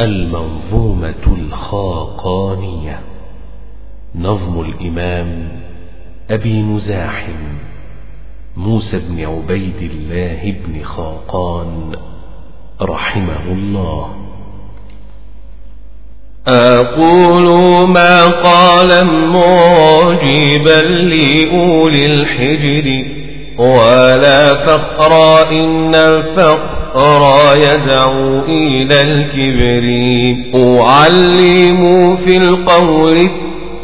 المنظومة الخاقانية. نظم الإمام أبي مزاحم موسى بن عبيد الله بن خاقان رحمه الله. أقول ما قال معجبا لأولي الحجر. ولا فقر إن الفقر يدعو إلى الكبر أعلم في القول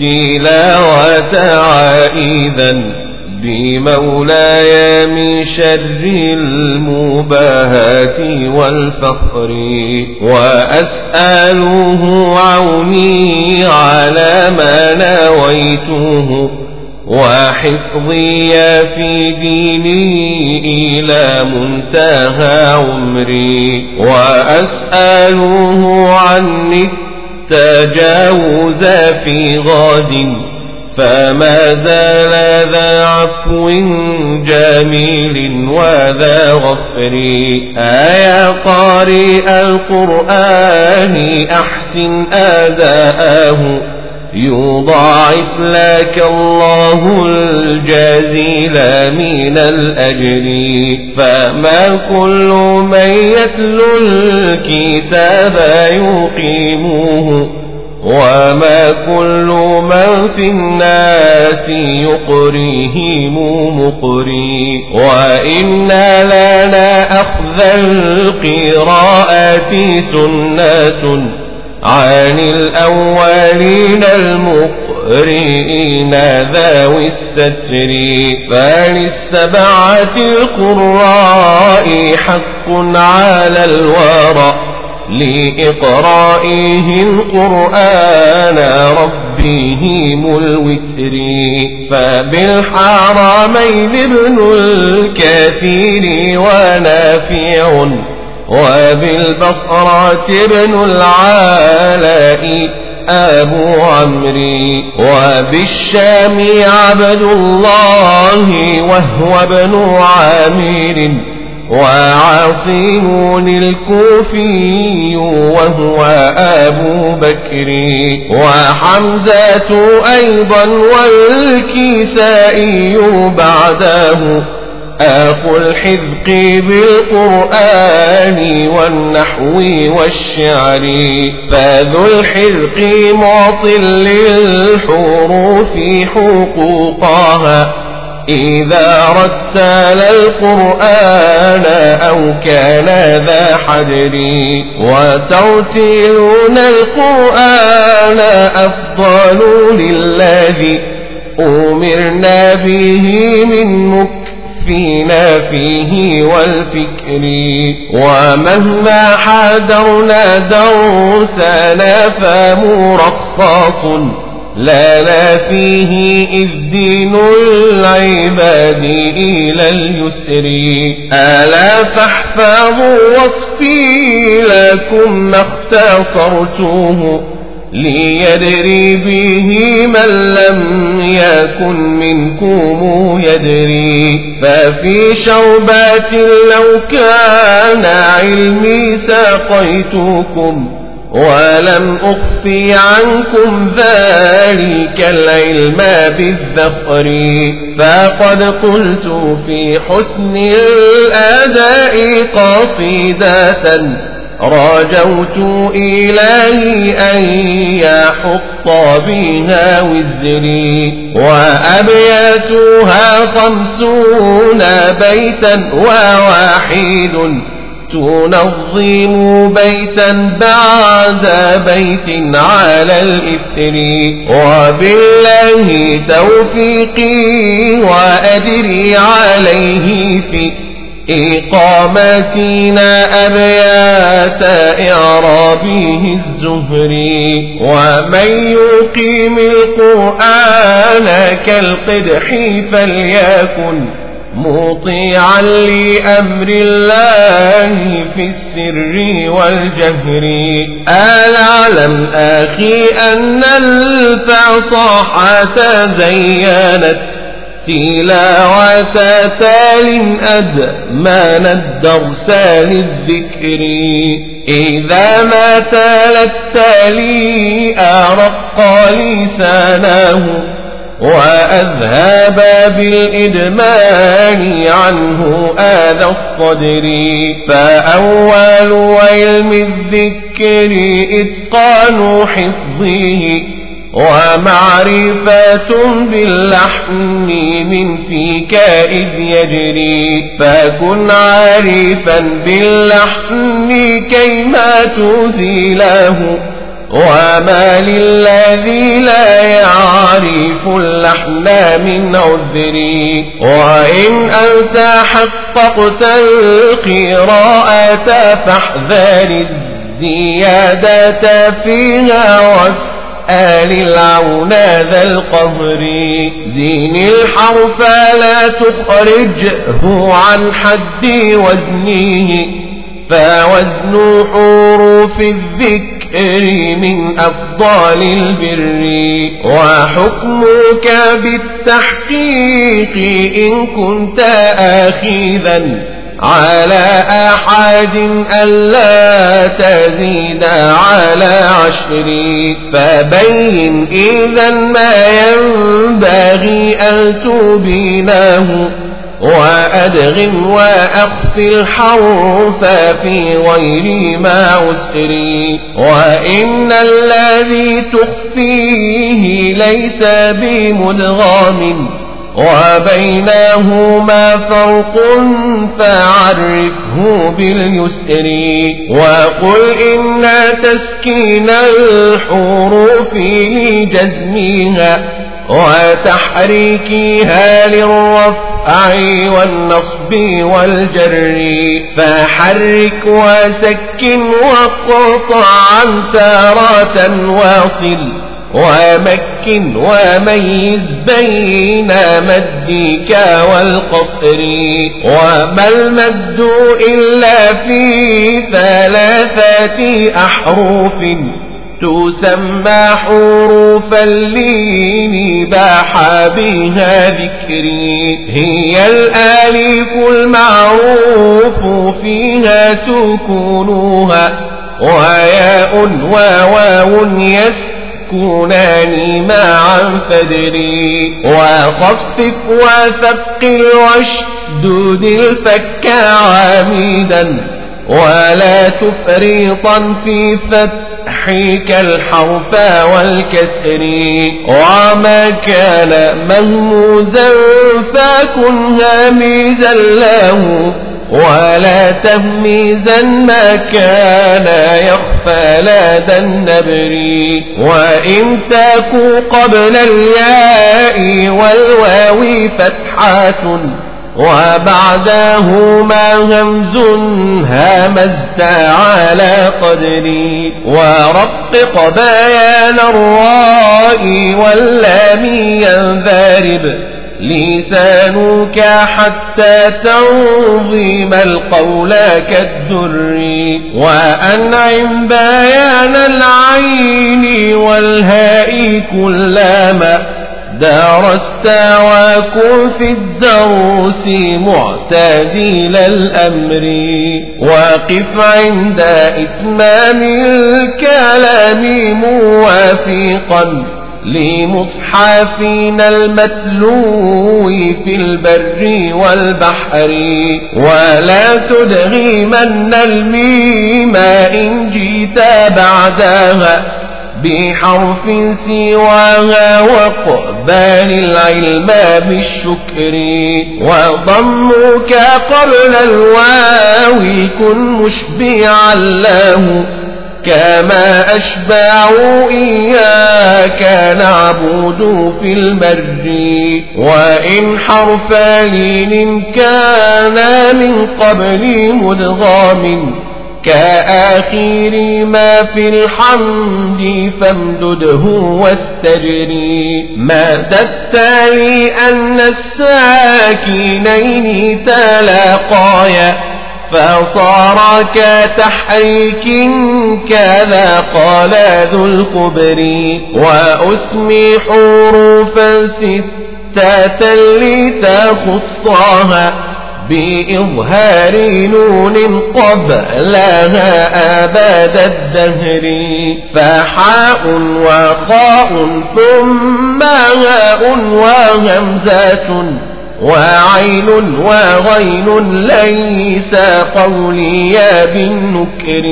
التلاوة عائذا بمولاي من شر المباهات والفخر وأسأله عوني على ما نويته وحفظي في ديني إلى منتهى عمري. وأسأله عني التجاوز في غد فما زال ذا عفو جميل وذا غفر. آيا قارئ القرآن أحسن أداءه. يضاعف لك الله الجزيل من الأجر. فما كل من يتلو الكتاب يقيمه وما كل من في الناس يقريهم مقري. وإن لنا أخذ القراءة سنة عن الأولين المقرئين ذوي الستر فللسبعة القراء حق على الورى لإقرائه القرآن ربهم الوتر فبالحرمين ابن الكثير ونافع وبالبصرة ابن العلاء أبو عمرو وبالشام عبد الله وهو ابن عامر وعاصم الكوفي وهو أبو بكر وحمزة أيضا والكسائي بعده. أخو الحذق بالقرآن والنحو والشعر. فذو الحذق معط للحروف حقوقها. إذا رتل القرآن أو كان ذا حدر وترتيلون القرآن أفضل للذي أمرنا به من مكر فينا فيه والفكر. ومهما حذرنا درسنا فمرخص لا فيه إذ دين العباد إلى اليسر. ألا فاحفظوا وصفي لكم ما اختصرتوه ليدري به من لم يكن منكم يدري. ففي شربات لو كان علمي ساقيتكم ولم أخفي عنكم ذلك العلم بالذخر. فقد قلت في حسن الأداء قصيدة رجوت إلهي أن يحط بها وزري وأبياتها خمسون بيتا وواحد تنظم بيتا بعد بيت على الإثر وبالله توفيقي وأدري عليه في إقامتنا أبيات إعرابه الزهري. ومن يقيم القرآن كالقدح فليكن مطيعا لأمر الله في السر والجهر. ألعلم أخي أن الفصاحة زينت تلاوة تال أدمان الدرس للذكر إذا ما تال التالي أرق لسانه وأذهب بالإدمان عنه آذى الصدر. فأول علم الذكر إتقان حفظه ومعرفة باللحن من فيك إذ يجري. فكن عارفا باللحن كيما تزيله وما للذي لا يعرف اللحن من عذري وإن أنت حققت القراءة فاحذر الزيادة فيها واسع آل العون ذا القهر زين الحرف لا تخرجه عن حد وزنه. فوزن حروف الذكر من أفضل البر. وحكمك بالتحقيق إن كنت آخذا على أحد ألا تزيد على عشر. فبين إذا ما ينبغي أن تبينه وأدغم وأخف الحرف في غير ما أسري. وإن الذي تخفيه ليس بمدغام وبينهما فرق فعرفه باليسر وقل إن تسكين الحروف لجزمها وتحريكها للرفع والنصب والجر فحرك وسكن وقطعا تارة واصل ومكن وميز بين مدك والقصر. وما المد إلا في ثلاثة أحرف تسمى حروف اللين باح بها ذكري. هي الآلف المعروف فيها سكونها. وياء وواو يس يكونان معا فدري وخفف وثقل واشدد الفك عامدا. ولا تفريطا في فتحك الحرف والكسر. وما كان مهموزا فكن هامزا له. ولا تهميزا ما كان يخفى لدى النبر وإن تكو قبل الياء والواو فتحات وبعدهما همز همزت على قدري. ورقق بيان الراء واللام ينذرب لسانك حتى تنظيم القول كالدر. وأنعم بيان العين والهاء كلما درست وكن في الدروس معتدل الأمر. وقف عند إتمام الكلام موافقا. لمصحفنا المتلو في البر والبحر ولا تدغي من الميم إن جيت بعدها بحرف سواها وقبال العلم بالشكر. وضمك قبل الواو كن مشبعا له. كما أشبعوا إياك نعبد في المر وإن حرف لين كان من قبل مدغام كآخر ما في الحمد فامدده واستجري ما التالي أن الساكنين تلاقايا فصار كتحريك كذا قال ذو الخبر وأسمي حروفا ستة لتخصها بإظهار نون قبلها أبد الدهر فحاء وخاء ثم هاء وهمزة وعين وغين ليس قولي بالنكر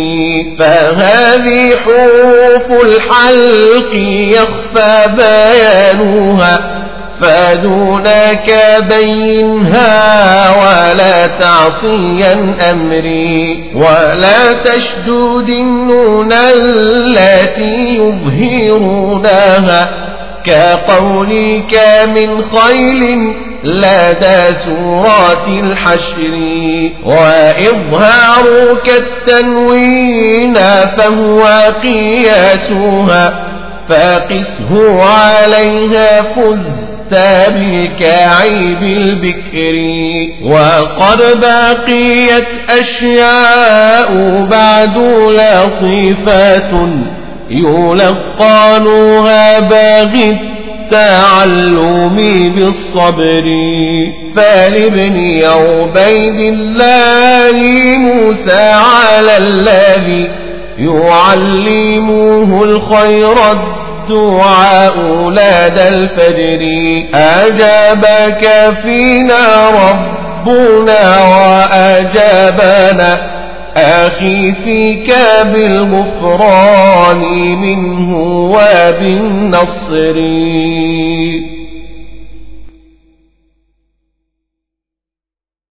فهذه حروف الحلق يخفى بيانها فدونك بينها ولا تعصيا أمري ولا تشدود النون التي يظهرونها كقولك من خيل لدى سورات الحشر وإظهارك التنوين فهو قياسها فقسه عليها فز بالكعيب البكر وقد بقيت أشياء بعد لطيفات يلقانها باغي التعلم بالصبر. فلابن عبيد الله موسى على الذي يعلمه الخير الدعاء أولاد الفجر؟ أجابك فينا ربنا وأجابنا أخي فيك بالغفران منه وبالنصر.